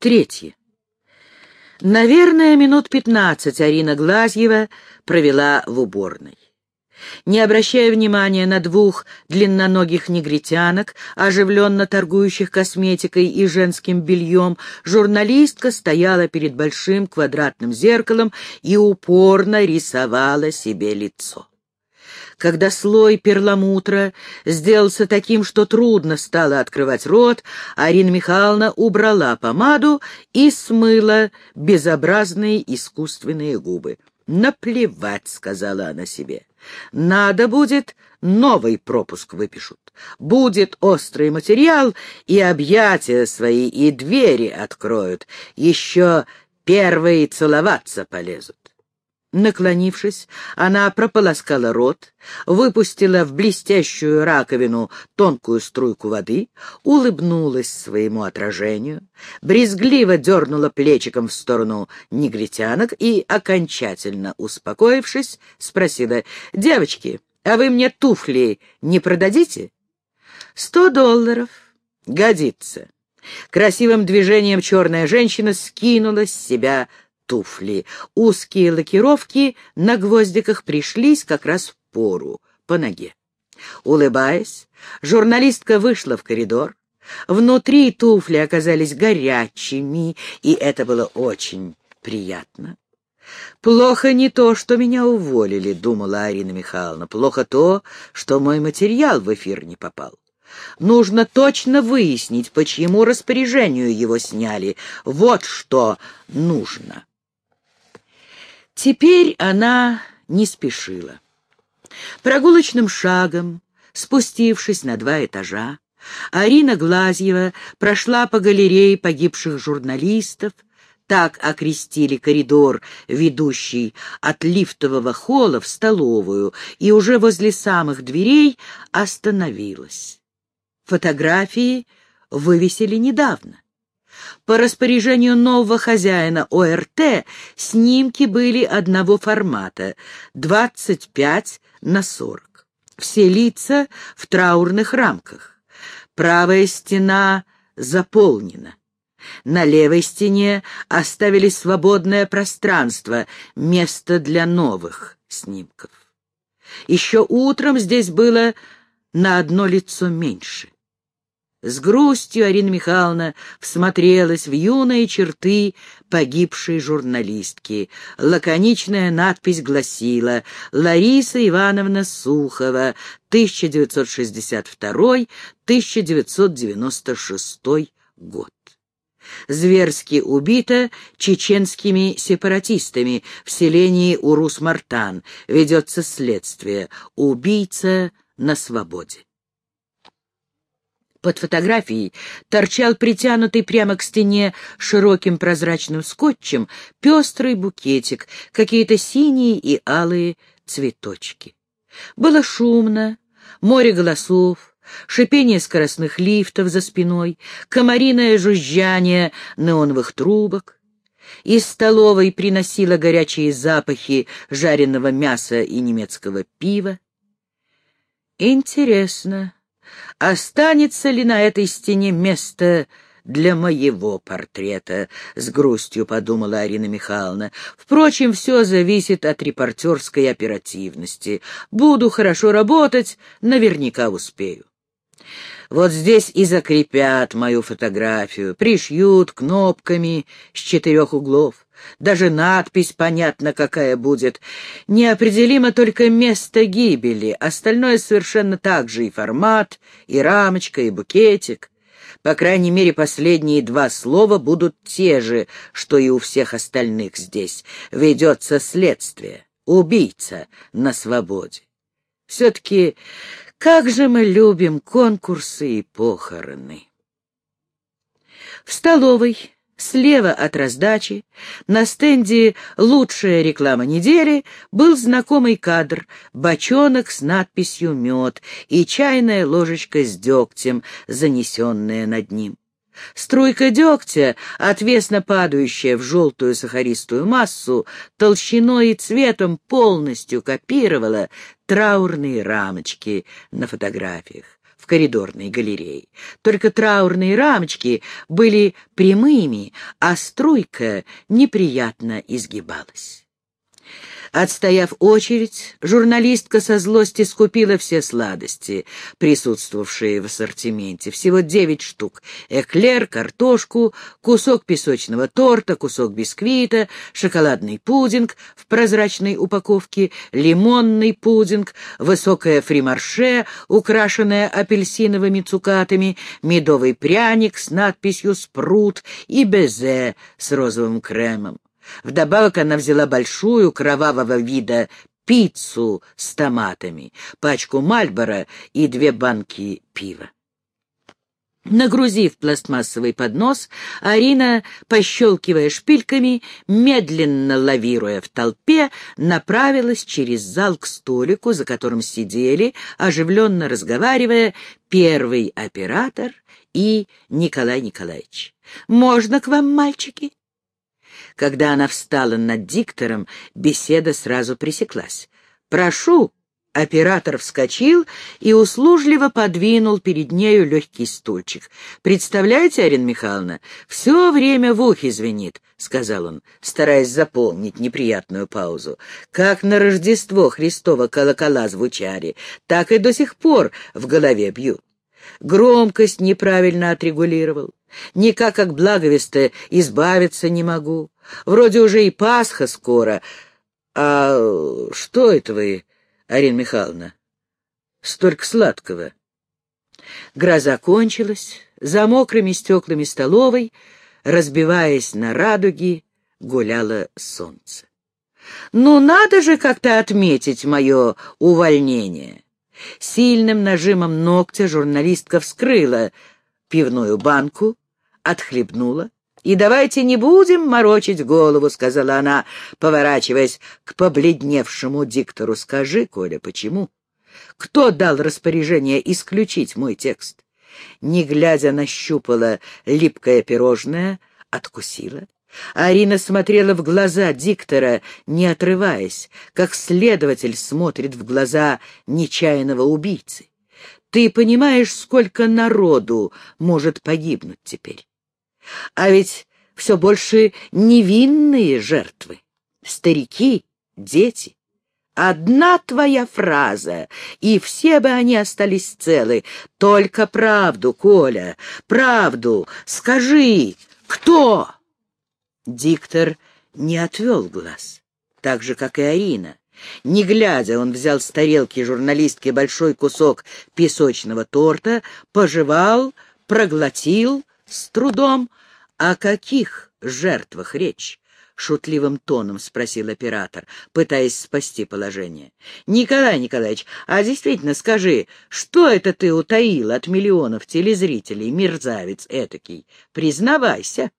Третье. Наверное, минут пятнадцать Арина Глазьева провела в уборной. Не обращая внимания на двух длинноногих негритянок, оживленно торгующих косметикой и женским бельем, журналистка стояла перед большим квадратным зеркалом и упорно рисовала себе лицо. Когда слой перламутра сделался таким, что трудно стало открывать рот, Арина Михайловна убрала помаду и смыла безобразные искусственные губы. «Наплевать», — сказала она себе. «Надо будет, новый пропуск выпишут. Будет острый материал, и объятия свои, и двери откроют. Еще первые целоваться полезут». Наклонившись, она прополоскала рот, выпустила в блестящую раковину тонкую струйку воды, улыбнулась своему отражению, брезгливо дернула плечиком в сторону негритянок и, окончательно успокоившись, спросила, «Девочки, а вы мне туфли не продадите?» «Сто долларов. Годится». Красивым движением черная женщина скинула с себя туфли. Узкие лакировки на гвоздиках пришлись как раз в пору, по ноге. Улыбаясь, журналистка вышла в коридор. Внутри туфли оказались горячими, и это было очень приятно. «Плохо не то, что меня уволили», — думала Арина Михайловна. «Плохо то, что мой материал в эфир не попал. Нужно точно выяснить, по чьему распоряжению его сняли. Вот что нужно». Теперь она не спешила. Прогулочным шагом, спустившись на два этажа, Арина Глазьева прошла по галерее погибших журналистов, так окрестили коридор, ведущий от лифтового холла в столовую, и уже возле самых дверей остановилась. Фотографии вывесили недавно. По распоряжению нового хозяина ОРТ снимки были одного формата — 25 на 40. Все лица в траурных рамках. Правая стена заполнена. На левой стене оставили свободное пространство, место для новых снимков. Еще утром здесь было на одно лицо меньше. С грустью Арина Михайловна всмотрелась в юные черты погибшей журналистки. Лаконичная надпись гласила «Лариса Ивановна Сухова, 1962-1996 год». Зверски убита чеченскими сепаратистами в селении Урус-Мартан. Ведется следствие. Убийца на свободе. Под фотографией торчал притянутый прямо к стене широким прозрачным скотчем пестрый букетик, какие-то синие и алые цветочки. Было шумно, море голосов, шипение скоростных лифтов за спиной, комариное жужжание неоновых трубок. Из столовой приносило горячие запахи жареного мяса и немецкого пива. Интересно, Останется ли на этой стене место для моего портрета, — с грустью подумала Арина Михайловна. Впрочем, все зависит от репортерской оперативности. Буду хорошо работать, наверняка успею. Вот здесь и закрепят мою фотографию, пришьют кнопками с четырех углов. Даже надпись понятно какая будет. Неопределимо только место гибели, остальное совершенно так же и формат, и рамочка, и букетик. По крайней мере, последние два слова будут те же, что и у всех остальных здесь. Ведется следствие. Убийца на свободе. Все-таки как же мы любим конкурсы и похороны. В столовой Слева от раздачи, на стенде «Лучшая реклама недели» был знакомый кадр — бочонок с надписью «Мед» и чайная ложечка с дегтем, занесенная над ним. Струйка дегтя, отвесно падающая в желтую сахаристую массу, толщиной и цветом полностью копировала траурные рамочки на фотографиях. в коридорной галерее. Только траурные рамочки были прямыми, а струйка неприятно изгибалась. Отстояв очередь, журналистка со злости скупила все сладости, присутствовавшие в ассортименте. Всего девять штук. Эклер, картошку, кусок песочного торта, кусок бисквита, шоколадный пудинг в прозрачной упаковке, лимонный пудинг, высокое фримарше, украшенное апельсиновыми цукатами, медовый пряник с надписью «Спрут» и безе с розовым кремом. Вдобавок она взяла большую кровавого вида пиццу с томатами, пачку мальбора и две банки пива. Нагрузив пластмассовый поднос, Арина, пощелкивая шпильками, медленно лавируя в толпе, направилась через зал к столику, за которым сидели, оживленно разговаривая, первый оператор и Николай Николаевич. «Можно к вам, мальчики?» Когда она встала над диктором, беседа сразу пресеклась. «Прошу!» Оператор вскочил и услужливо подвинул перед нею легкий стульчик. «Представляете, Арина Михайловна, все время в ухе звенит», — сказал он, стараясь заполнить неприятную паузу. «Как на Рождество Христово колокола звучали, так и до сих пор в голове бьют. Громкость неправильно отрегулировал. Никак как благовесто избавиться не могу. Вроде уже и Пасха скоро. А что это вы, Арина Михайловна? Столько сладкого. Гроза кончилась, за мокрыми стеклами столовой, разбиваясь на радуги, гуляло солнце. Ну, надо же как-то отметить мое увольнение. Сильным нажимом ногтя журналистка вскрыла пивную банку, отхлебнула. «И давайте не будем морочить голову», — сказала она, поворачиваясь к побледневшему диктору. «Скажи, Коля, почему? Кто дал распоряжение исключить мой текст?» Не глядя, нащупала липкое пирожное, откусила. Арина смотрела в глаза диктора, не отрываясь, как следователь смотрит в глаза нечаянного убийцы. «Ты понимаешь, сколько народу может погибнуть теперь?» А ведь все больше невинные жертвы. Старики, дети. Одна твоя фраза, и все бы они остались целы. Только правду, Коля, правду. Скажи, кто? Диктор не отвел глаз, так же, как и Арина. Не глядя, он взял с тарелки журналистки большой кусок песочного торта, пожевал, проглотил с трудом, «О каких жертвах речь?» — шутливым тоном спросил оператор, пытаясь спасти положение. «Николай Николаевич, а действительно скажи, что это ты утаил от миллионов телезрителей, мерзавец этакий? Признавайся!»